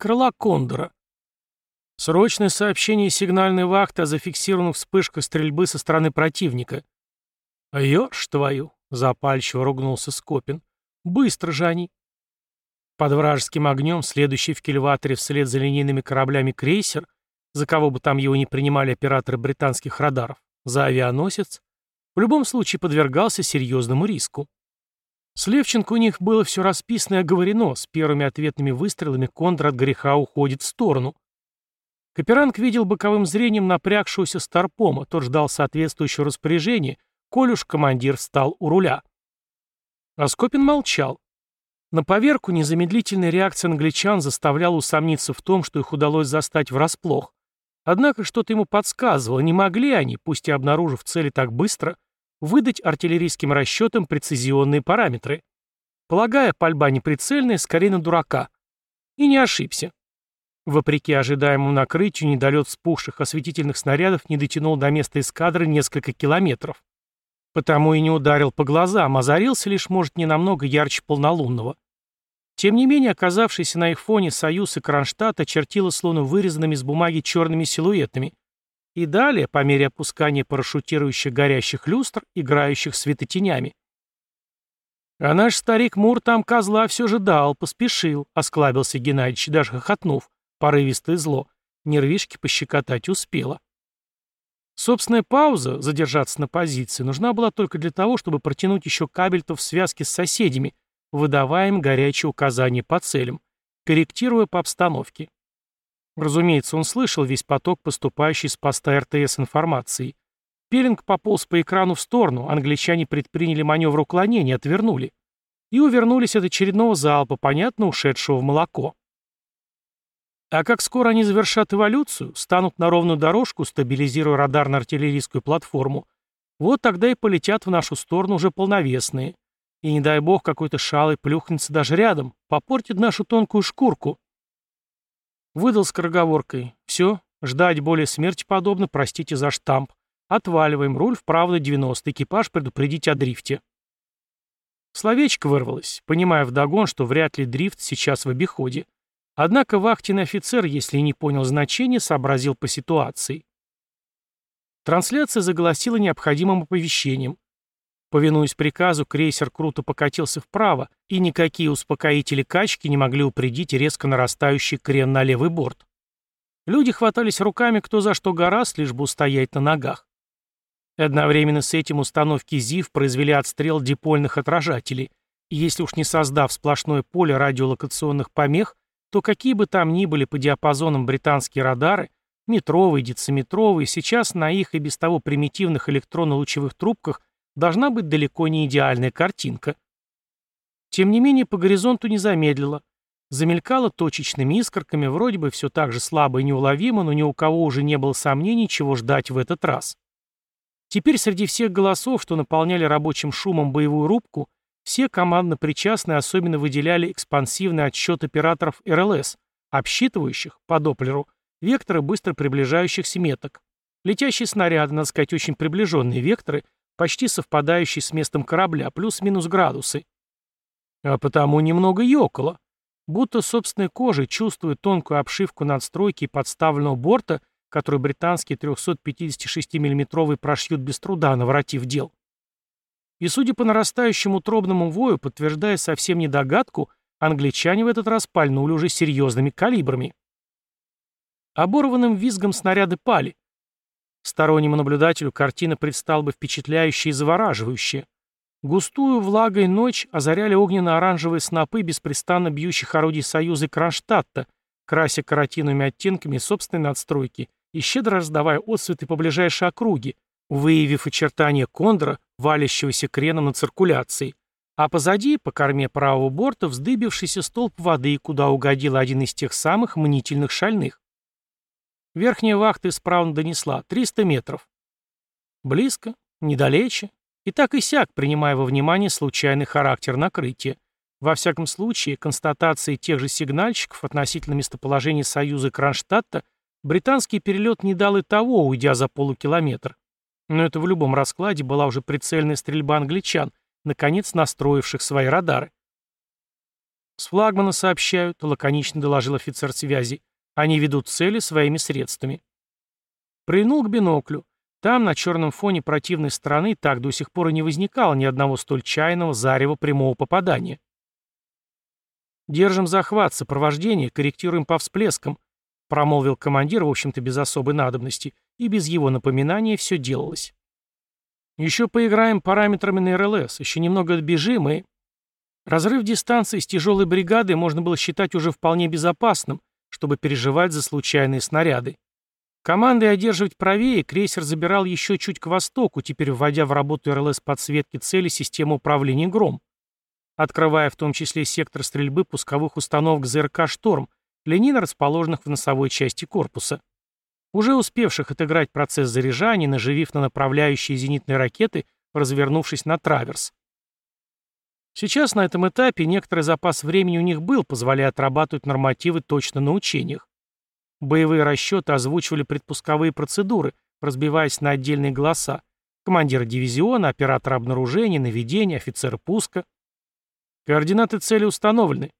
крыла Кондора. Срочное сообщение сигнальной вахты о зафиксированных вспышках стрельбы со стороны противника. «Ешь твою!» — запальчиво ругнулся Скопин. «Быстро же они!» Под вражеским огнем, следующий в кильваторе вслед за линейными кораблями крейсер, за кого бы там его не принимали операторы британских радаров, за авианосец, в любом случае подвергался серьезному риску. С Левченко у них было все расписано и оговорено, с первыми ответными выстрелами Кондор от греха уходит в сторону. Каперанг видел боковым зрением напрягшегося Старпома, тот ждал соответствующего распоряжения, коль уж командир встал у руля. Аскопин молчал. На поверку незамедлительная реакция англичан заставляла усомниться в том, что их удалось застать врасплох. Однако что-то ему подсказывало, не могли они, пусть и обнаружив цели так быстро, выдать артиллерийским расчетам прецизионные параметры. Полагая, пальба неприцельная, скорее на дурака. И не ошибся. Вопреки ожидаемому накрытию, недолет вспухших осветительных снарядов не дотянул до места эскадры несколько километров. Потому и не ударил по глазам, озарился лишь, может, не намного ярче полнолунного. Тем не менее, оказавшийся на их фоне союз и Кронштадт очертила словно вырезанными из бумаги черными силуэтами. И далее, по мере опускания парашютирующих горящих люстр, играющих светотенями. А наш старик Мур там козла все же дал, поспешил, осклабился Геннадьевич, даже хохотнув, порывистое зло. Нервишки пощекотать успела. Собственная пауза, задержаться на позиции, нужна была только для того, чтобы протянуть еще кабель-то в связке с соседями, выдавая им горячие указания по целям, корректируя по обстановке. Разумеется, он слышал весь поток поступающей с поста РТС информации. Пелинг пополз по экрану в сторону, англичане предприняли маневр уклонения, отвернули. И увернулись от очередного залпа, понятно, ушедшего в молоко. А как скоро они завершат эволюцию, станут на ровную дорожку, стабилизируя радарно-артиллерийскую платформу, вот тогда и полетят в нашу сторону уже полновесные. И не дай бог какой-то шалый плюхнется даже рядом, попортит нашу тонкую шкурку. Выдал скороговоркой. Все, ждать более смерти подобно, простите за штамп. Отваливаем, руль вправо на 90, экипаж предупредить о дрифте. Словечко вырвалось, понимая вдогон, что вряд ли дрифт сейчас в обиходе. Однако вахтенный офицер, если не понял значения, сообразил по ситуации. Трансляция заголосила необходимым оповещением. Повинуясь приказу, крейсер круто покатился вправо, и никакие успокоители качки не могли упредить резко нарастающий крен на левый борт. Люди хватались руками кто за что гораст, лишь бы устоять на ногах. Одновременно с этим установки ЗИВ произвели отстрел дипольных отражателей, и если уж не создав сплошное поле радиолокационных помех, то какие бы там ни были по диапазонам британские радары, метровые, дециметровые, сейчас на их и без того примитивных электронно-лучевых трубках должна быть далеко не идеальная картинка. Тем не менее, по горизонту не замедлила. Замелькала точечными искорками, вроде бы все так же слабо и неуловимо, но ни у кого уже не было сомнений, чего ждать в этот раз. Теперь среди всех голосов, что наполняли рабочим шумом боевую рубку, все командно причастные особенно выделяли экспансивный отсчет операторов РЛС, обсчитывающих, по Доплеру, векторы быстро приближающихся меток. Летящие снаряды, надо сказать, очень приближенные векторы, почти совпадающие с местом корабля, плюс-минус градусы. А потому немного ёкало. Будто собственной кожей, чувствуя тонкую обшивку надстройки и подставленного борта, который британские 356 миллиметровые прошьют без труда, наворотив дел. И судя по нарастающему тробному вою, подтверждая совсем не догадку, англичане в этот раз пальнули уже серьезными калибрами. Оборванным визгом снаряды пали. Стороннему наблюдателю картина предстала бы впечатляющая и завораживающая. Густую влагой ночь озаряли огненно-оранжевые снопы беспрестанно бьющих орудий Союза Кронштадта, крася каротиновыми оттенками собственной надстройки и щедро раздавая отсветы по ближайшей округе, выявив очертания кондора, валящегося креном на циркуляции, а позади, по корме правого борта, вздыбившийся столб воды, куда угодил один из тех самых мнительных шальных. Верхняя вахта исправно донесла 300 метров. Близко, недалече, и так и сяк, принимая во внимание случайный характер накрытия. Во всяком случае, констатации тех же сигнальщиков относительно местоположения Союза Кронштадта британский перелет не дал и того, уйдя за полукилометр. Но это в любом раскладе была уже прицельная стрельба англичан, наконец настроивших свои радары. «С флагмана сообщают», — лаконично доложил офицер связи. «Они ведут цели своими средствами». Прильнул к биноклю. Там, на черном фоне противной стороны, так до сих пор и не возникало ни одного столь чайного зарева прямого попадания. «Держим захват, сопровождение, корректируем по всплескам», промолвил командир, в общем-то, без особой надобности, и без его напоминания все делалось. «Еще поиграем параметрами на РЛС, еще немного отбежим и...» Разрыв дистанции с тяжелой бригадой можно было считать уже вполне безопасным, чтобы переживать за случайные снаряды. Командой одерживать правее крейсер забирал еще чуть к востоку, теперь вводя в работу РЛС подсветки цели системы управления «Гром» открывая в том числе сектор стрельбы пусковых установок ЗРК «Шторм», линейно расположенных в носовой части корпуса. Уже успевших отыграть процесс заряжания, наживив на направляющие зенитные ракеты, развернувшись на траверс. Сейчас на этом этапе некоторый запас времени у них был, позволяя отрабатывать нормативы точно на учениях. Боевые расчеты озвучивали предпусковые процедуры, разбиваясь на отдельные голоса. Командир дивизиона, оператор обнаружения, наведения, офицер пуска — Координаты цели установлены.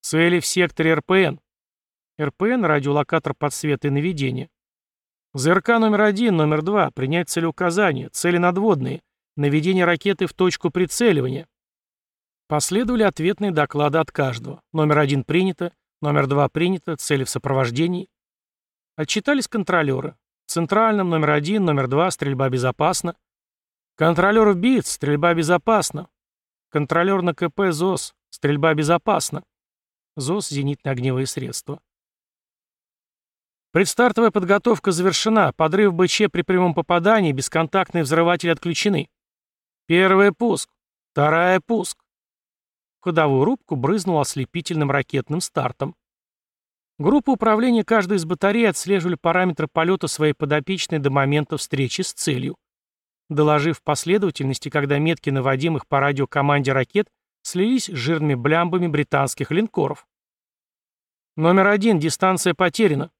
Цели в секторе РПН. РПН – радиолокатор подсвета и наведения. ЗРК номер один, номер два. Принять целеуказания. Цели надводные. Наведение ракеты в точку прицеливания. Последовали ответные доклады от каждого. Номер один принято. Номер два принято. Цели в сопровождении. Отчитались контролеры. В центральном номер один, номер два. Стрельба безопасна. Контролер БИЦ. Стрельба безопасна. Контролер на КП ЗОС. Стрельба безопасна. ЗОС – зенитно-огневые средства. Предстартовая подготовка завершена. Подрыв БЧ при прямом попадании, бесконтактные взрыватели отключены. Первый пуск. Вторая пуск. В ходовую рубку брызнул ослепительным ракетным стартом. Группа управления каждой из батарей отслеживали параметры полета своей подопечной до момента встречи с целью доложив последовательности, когда метки наводимых по радиокоманде ракет слились с жирными блямбами британских линкоров. Номер один, дистанция потеряна.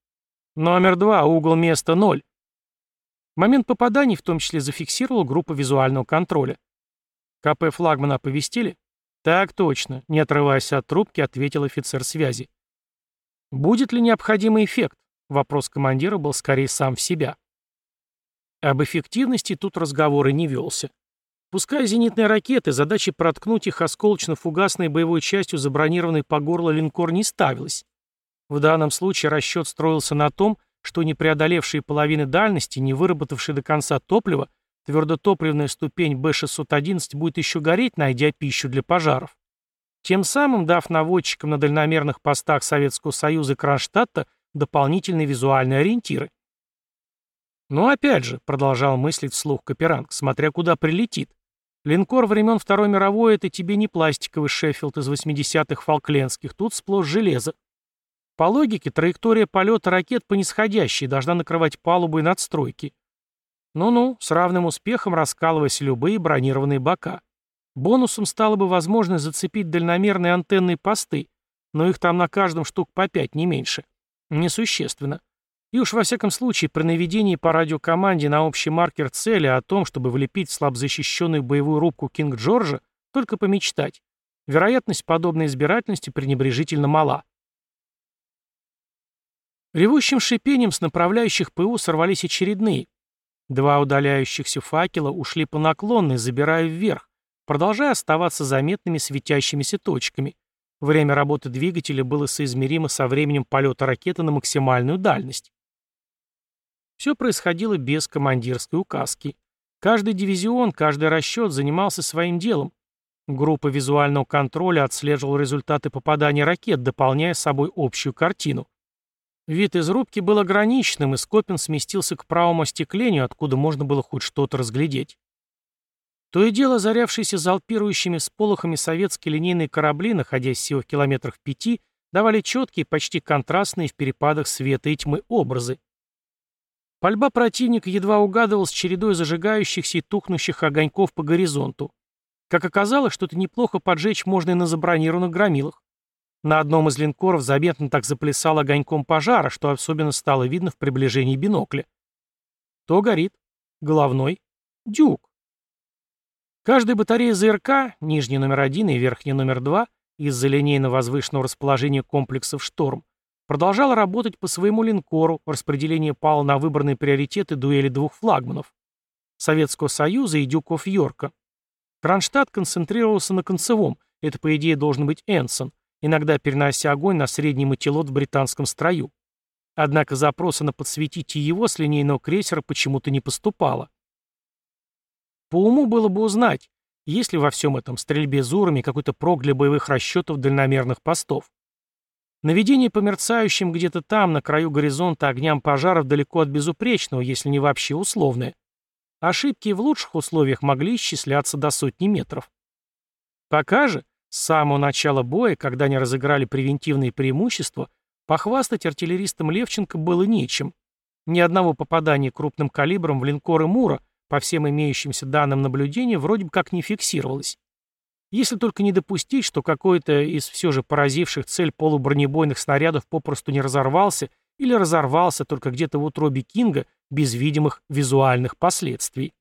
Номер два, угол места ноль. Момент попаданий в том числе зафиксировала группа визуального контроля. КП флагмана оповестили? Так точно, не отрываясь от трубки, ответил офицер связи. Будет ли необходимый эффект? Вопрос командира был скорее сам в себя. Об эффективности тут разговора не велся. Пускай зенитные ракеты, задачи проткнуть их осколочно-фугасной боевой частью забронированной по горло линкор не ставилась. В данном случае расчет строился на том, что не преодолевшие половины дальности, не выработавшие до конца топлива, твердотопливная ступень Б-611 будет еще гореть, найдя пищу для пожаров. Тем самым дав наводчикам на дальномерных постах Советского Союза и Кронштадта дополнительные визуальные ориентиры. Но опять же, продолжал мыслить вслух Каперанг, смотря куда прилетит. Линкор времен Второй мировой — это тебе не пластиковый Шеффилд из 80-х фолклендских, тут сплошь железо. По логике, траектория полета ракет по нисходящей должна накрывать палубы и надстройки. Ну-ну, с равным успехом раскалываясь любые бронированные бока. Бонусом стало бы возможность зацепить дальномерные антенные посты, но их там на каждом штук по пять, не меньше. Несущественно. И уж во всяком случае при наведении по радиокоманде на общий маркер цели о том, чтобы влепить в слабозащищенную боевую рубку Кинг Джорджа, только помечтать. Вероятность подобной избирательности пренебрежительно мала. Ревущим шипением с направляющих ПУ сорвались очередные. Два удаляющихся факела ушли по наклонной, забирая вверх, продолжая оставаться заметными светящимися точками. Время работы двигателя было соизмеримо со временем полета ракеты на максимальную дальность. Все происходило без командирской указки. Каждый дивизион, каждый расчет занимался своим делом. Группа визуального контроля отслеживала результаты попадания ракет, дополняя собой общую картину. Вид из рубки был ограниченным, и Скопин сместился к правому остеклению, откуда можно было хоть что-то разглядеть. То и дело зарявшиеся залпирующими сполохами советские линейные корабли, находясь всего в километрах пяти, давали четкие, почти контрастные в перепадах света и тьмы образы. Пальба противника едва угадывалась чередой зажигающихся и тухнущих огоньков по горизонту. Как оказалось, что-то неплохо поджечь можно и на забронированных громилах. На одном из линкоров заметно так заплясал огоньком пожара, что особенно стало видно в приближении бинокля. То горит. Головной. Дюк. Каждая батарея ЗРК, нижний номер один и верхний номер два, из-за линейно-возвышенного расположения комплексов «Шторм», продолжала работать по своему линкору, распределение пало на выбранные приоритеты дуэли двух флагманов – Советского Союза и Дюков Йорка. Кронштадт концентрировался на концевом, это, по идее, должен быть Энсон, иногда перенося огонь на средний мотилот в британском строю. Однако запроса на подсветить его с линейного крейсера почему-то не поступало. По уму было бы узнать, есть ли во всем этом стрельбе зурами какой-то прог для боевых расчетов дальномерных постов. Наведение по мерцающим где-то там, на краю горизонта, огням пожаров далеко от безупречного, если не вообще условное. Ошибки в лучших условиях могли исчисляться до сотни метров. Пока же, с самого начала боя, когда они разыграли превентивные преимущества, похвастать артиллеристам Левченко было нечем. Ни одного попадания крупным калибром в линкоры Мура – по всем имеющимся данным наблюдения вроде бы как не фиксировалось. Если только не допустить, что какой-то из все же поразивших цель полубронебойных снарядов попросту не разорвался или разорвался только где-то в утробе Кинга без видимых визуальных последствий.